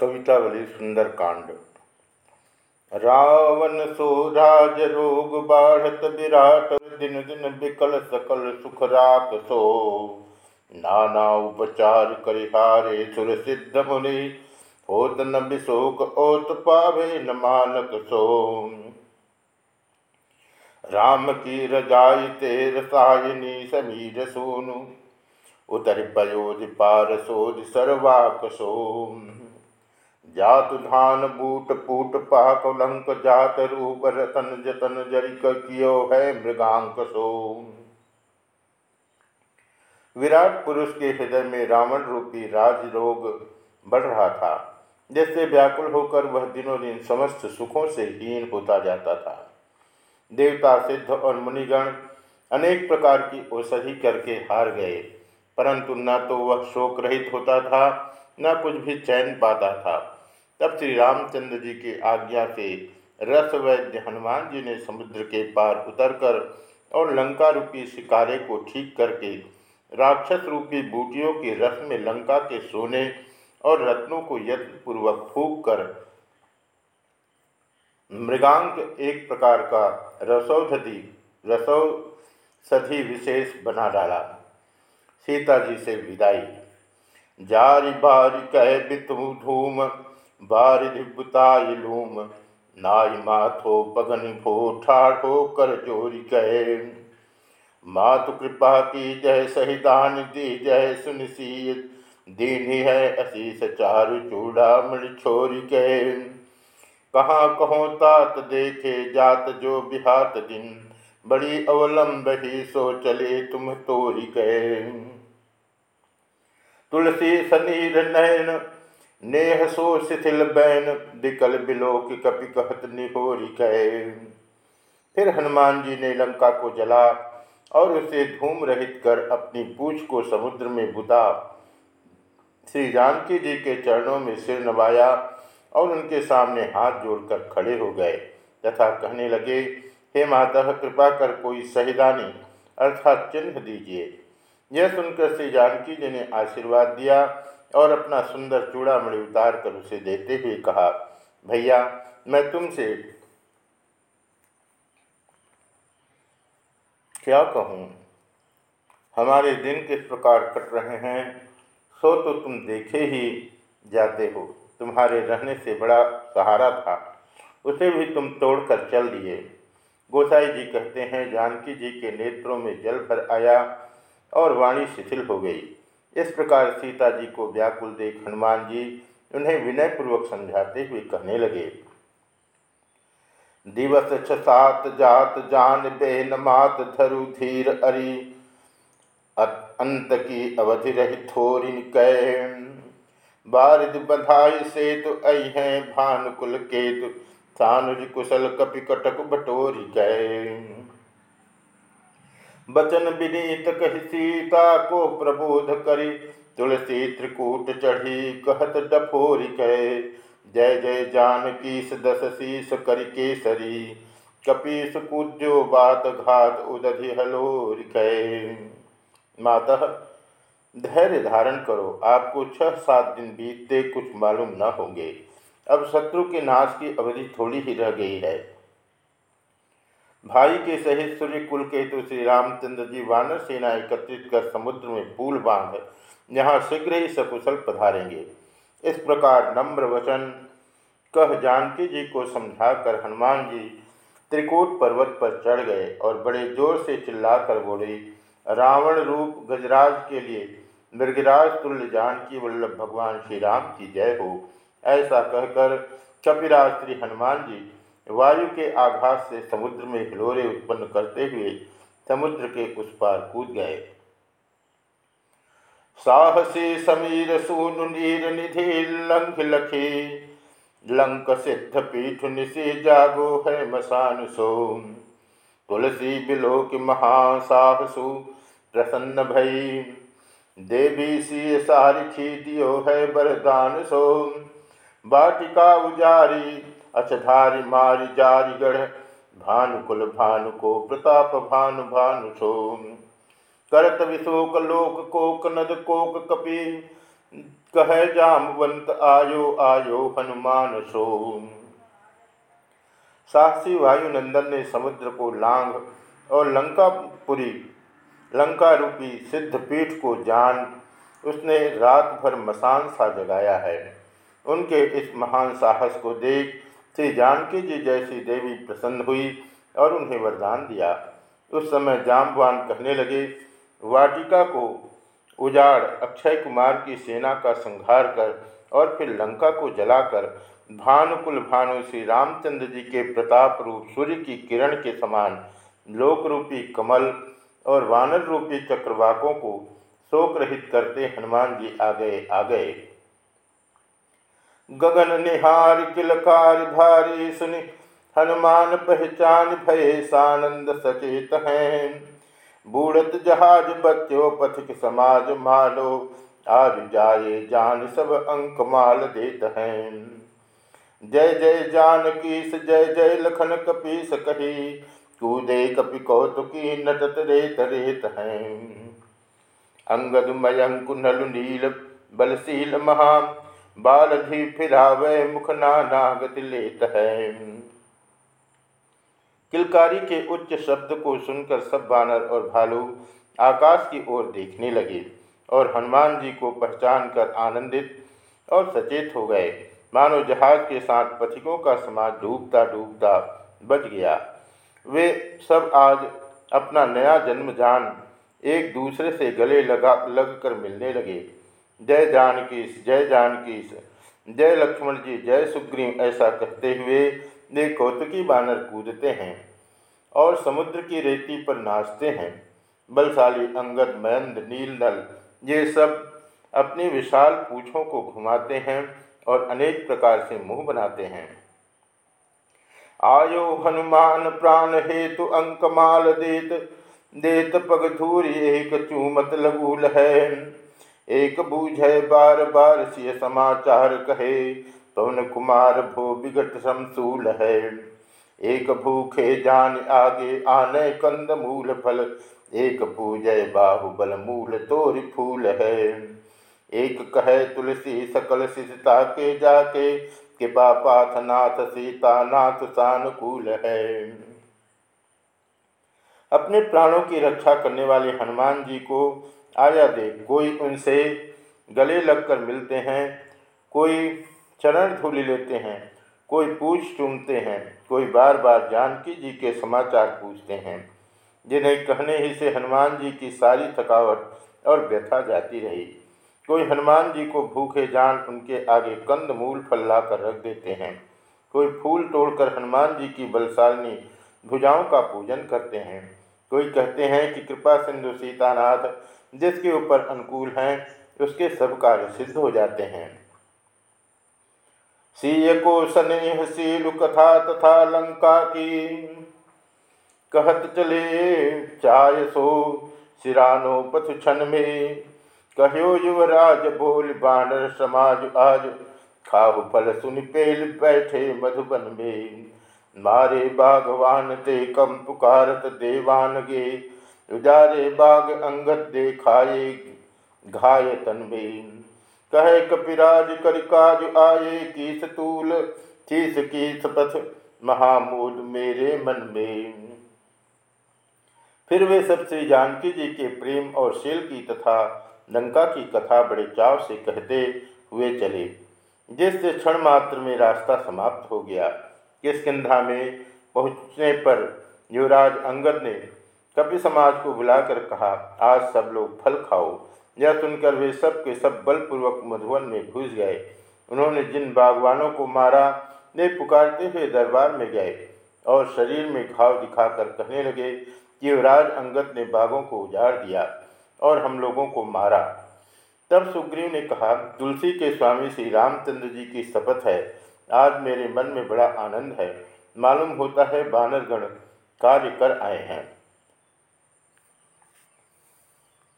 कवितावली सुंदर कांड रावण सो राज रोग बाढ़त विराट, दिन दिन विकल सकल सुख राख सो। नाना उपचार करिहारे सुर सिद्ध मुनि, होत न विशोक ओत पावे न मानक सो। राम की रजाई तेर सायनी समीर सोनु, उतर पयोधि पार सोध सर्वाक सोम जातु धान बूट पूट पाक लंक जात रूप रतन जतन जरिक कियो है मृगांक सो विराट पुरुष के हृदय में रावण रूपी राज रोग बढ़ रहा था, जिससे व्याकुल होकर वह दिनों दिन समस्त सुखों से हीन होता जाता था। देवता, सिद्ध और मुनिगण अनेक प्रकार की औषधि करके हार गए, परंतु न तो वह शोक रहित होता था, न कुछ भी चैन पाता था। तब श्री रामचंद्र जी की आज्ञा से रस वैद्य हनुमान जी ने समुद्र के पार उतरकर और लंका रूपी शिकारे को ठीक करके राक्षस रूपी बूटियों के रस में लंका के सोने और रत्नों को यत्नपूर्वक फूक कर मृगांक एक प्रकार का रसौधि रसौसधि विशेष बना डाला। सीता जी से विदाई। जारी बारी कह बितु धूम लूम, नाई माथो पगन भो ठाठो कर जोरी कहे मातु कृपा की जय सहिदान दी जय सुनसी दीनी है अशीष चारु चूड़ा मणि छोरी कहे कहाँ कहो तात देखे जात जो बिहात दिन, बड़ी अवलंब ही सो चले तुम तोरी कहे तुलसी सनीर नयन नेह सो शिथिल बैन दिकल बिलोक कपि कहत निहोरी कहे। फिर हनुमान जी ने लंका को जला और उसे धूम रहित कर अपनी पूछ को समुद्र में बुता। श्री जानकी जी के चरणों में सिर नवाया और उनके सामने हाथ जोड़कर खड़े हो गए। तथा कहने लगे, हे माता, कृपा कर कोई सहिदानी अर्थात चिन्ह दीजिए। यह सुनकर श्री जानकी जी ने आशीर्वाद दिया और अपना सुंदर चूड़ामणि उतार कर उसे देते हुए कहा, भैया, मैं तुमसे क्या कहूँ? हमारे दिन किस प्रकार कट रहे हैं? सो तो तुम देखे ही जाते हो। तुम्हारे रहने से बड़ा सहारा था। उसे भी तुम तोड़कर चल दिए। गोसाई जी कहते हैं, जानकी जी के नेत्रों में जल भर आया और वाणी शिथिल हो गई। इस प्रकार सीता जी को व्याकुल देख हनुमान जी उन्हें विनयपूर्वक समझाते हुए कहने लगे, दिवस छ सात जात जान बेन मात धरु धीर अरि, अंत की अवधि रही थोरिन कैन। बारिद बधाई सेतु अह भानुकुल केतु, सानुज कुशल कपि कटक बटोरी गए बचन विनीत कह सीता को प्रबोध करी। तुलसी त्रिकूट चढ़ी, कहत डफोरी कहे। जय जय जानकी दस शीस करि केसरी। कपीस कूद्यो बात घात उदधि हलोर कहे। माता, धैर्य धारण करो। आपको छह सात दिन बीतते कुछ मालूम न होंगे। अब शत्रु के नाश की अवधि थोड़ी ही रह गई है। भाई के सहित सूर्य कुल केतु श्री रामचंद्र जी वानर सेना एकत्रित कर समुद्र में पुल बाँध यहाँ शीघ्र ही सकुशल पधारेंगे। इस प्रकार नम्र वचन कह जानकी जी को समझाकर हनुमान जी त्रिकूट पर्वत पर चढ़ गए और बड़े ज़ोर से चिल्लाकर बोले, रावण रूप गजराज के लिए मृगराज तुल्य जानकी वल्लभ भगवान श्री राम की जय हो। ऐसा कहकर कपिराज श्री हनुमान जी वायु के आघात से समुद्र में हिलोरे उत्पन्न करते हुए समुद्र के उस पार कूद गए। साहसी समीर सून नीर निधि लंघ लखे, लंक सिद्ध पीठ निशि जागो है मसान सो तुलसी बिलो की महासाहसु प्रसन्न भई, देवी सी सारिखी दियो है बरदान सो बाटिका उजारी अचधारि मारि जारि गढ़, भानुकुल भानु को प्रताप भानु भानु सो। करत विशोक लोक कोक नद कोक कपि कह जामवंत आयो आयो हनुमान सो। साहसी वायुनंदन ने समुद्र को लांग और लंकापुरी लंका रूपी सिद्ध पीठ को जान, उसने रात भर मसान सा जगाया है। उनके इस महान साहस को देख श्री जानकी जी जैसी देवी प्रसन्न हुई और उन्हें वरदान दिया। उस समय जामवान कहने लगे, वाटिका को उजाड़, अक्षय कुमार की सेना का संहार कर और फिर लंका को जलाकर भानुकुल भानु श्री रामचंद्र जी के प्रताप रूप सूर्य की किरण के समान लोक रूपी कमल और वानर रूपी चक्रवाकों को शोक रहित करते हनुमान जी आ गए आ गए। गगन निहार, किलकार भारी सुनि, हनुमान पहचान भय सानंद सचेत हैं। बूढ़त जहाज़ बच्चो पथिक समाज मालो, आज जाए जान सब अंक माल देत हैं। जय जय जानकीस, जय जय लखन कपीस कही, कूदे कपि कौतुकी नटत रेत रेत हैं। अंगद मयंक नलु नील, बलशील महा बालधि फिरावे मुख नानागति लेत है। किलकारी के उच्च शब्द को सुनकर सब बानर और भालू आकाश की ओर देखने लगे और हनुमान जी को पहचान कर आनंदित और सचेत हो गए। मानो जहाज़ के साथ पथिकों का समाज डूबता डूबता बच गया। वे सब आज अपना नया जन्म जान एक दूसरे से गले लगा लग कर मिलने लगे। जय जानकीस जय जानकीस जय लक्ष्मण जी जय सुग्रीव, ऐसा कहते हुए वे कौतुकी बानर कूदते हैं और समुद्र की रेती पर नाचते हैं। बलशाली अंगद, मयंद नील नल ये सब अपनी विशाल पूछों को घुमाते हैं और अनेक प्रकार से मुँह बनाते हैं। आयो हनुमान, प्राण हेतु अंकमाल देत देत पगधूर एक चूमत लगूल है। एक बूझे बार बार सिय समाचार कहे, पवन कुमार भो विगट समसूल है। एक भूखे जान आगे आने कंद मूल फल, एक पूजय बाहुबल मूल तोर फूल है। एक कहे तुलसी सकल शिषता के जाके, कि पापाथ नाथ सीता नाथ सानुकूल है। अपने प्राणों की रक्षा करने वाले हनुमान जी को आया दे। कोई उनसे गले लगकर मिलते हैं, कोई चरण धूलि लेते हैं, कोई पूछ चूमते हैं, कोई बार बार जानकी जी के समाचार पूछते हैं, जिन्हें कहने ही से हनुमान जी की सारी थकावट और व्यथा जाती रही। कोई हनुमान जी को भूखे जान उनके आगे कंद मूल फल ला कर रख देते हैं। कोई फूल तोड़कर हनुमान जी की बलशालिनी भुजाओं का पूजन करते हैं। कोई कहते हैं कि कृपा सिंधु सीतानाथ जिसके ऊपर अनुकूल हैं, उसके सब कार्य सिद्ध हो जाते हैं। सीय को स्नेह सीलु कथा तथा लंका की कहत चले, चाय सो सिरानो पथ क्षण में। कहो युवराज बोल, बानर समाज आज खाहु फल सुन पेल बैठे मधुबन में। मारे बागवान ते कम पुकारत देवान गे उजारे बाग अंगत देखाए घाय तन में कहे कपिराज, कर काज आए की सतूल चीस की सपथ महामूद मेरे मन में फिर वे सब श्री जानकी जी के प्रेम और शील की तथा लंका की कथा बड़े चाव से कहते हुए चले। जिससे क्षण मात्र में रास्ता समाप्त हो गया किसकिधा में पहुँचने पर युवराज अंगद ने कपि समाज को बुलाकर कहा, आज सब लोग फल खाओ। यह सुनकर वे सब के सब बलपूर्वक मधुवन में घुस गए। उन्होंने जिन बागवानों को मारा, वे पुकारते हुए दरबार में गए और शरीर में घाव दिखाकर कहने लगे कि युवराज अंगत ने बागों को उजाड़ दिया और हम लोगों को मारा। तब सुग्रीव ने कहा, तुलसी के स्वामी श्री रामचंद्र जी की शपथ है। आज मेरे मन में बड़ा आनंद है। मालूम होता है बानरगण कार्य कर आए हैं।